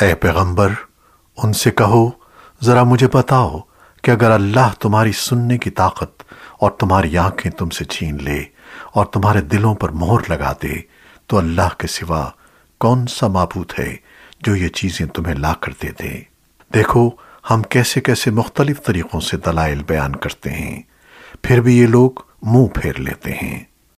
اے پیغمبر، ان سے کہو، ذرا مجھے بتاؤ کہ اگر اللہ تمہاری سننے کی طاقت اور تمہاری آنکھیں تم سے چھین لے اور تمہارے دلوں پر مہر لگا دے، تو اللہ کے سوا کون سا معبود ہے جو یہ چیزیں تمہیں لا کر دے دے؟ دیکھو، ہم کیسے کیسے مختلف طریقوں سے دلائل بیان کرتے ہیں، پھر بھی یہ لوگ منہ پھیر لیتے ہیں۔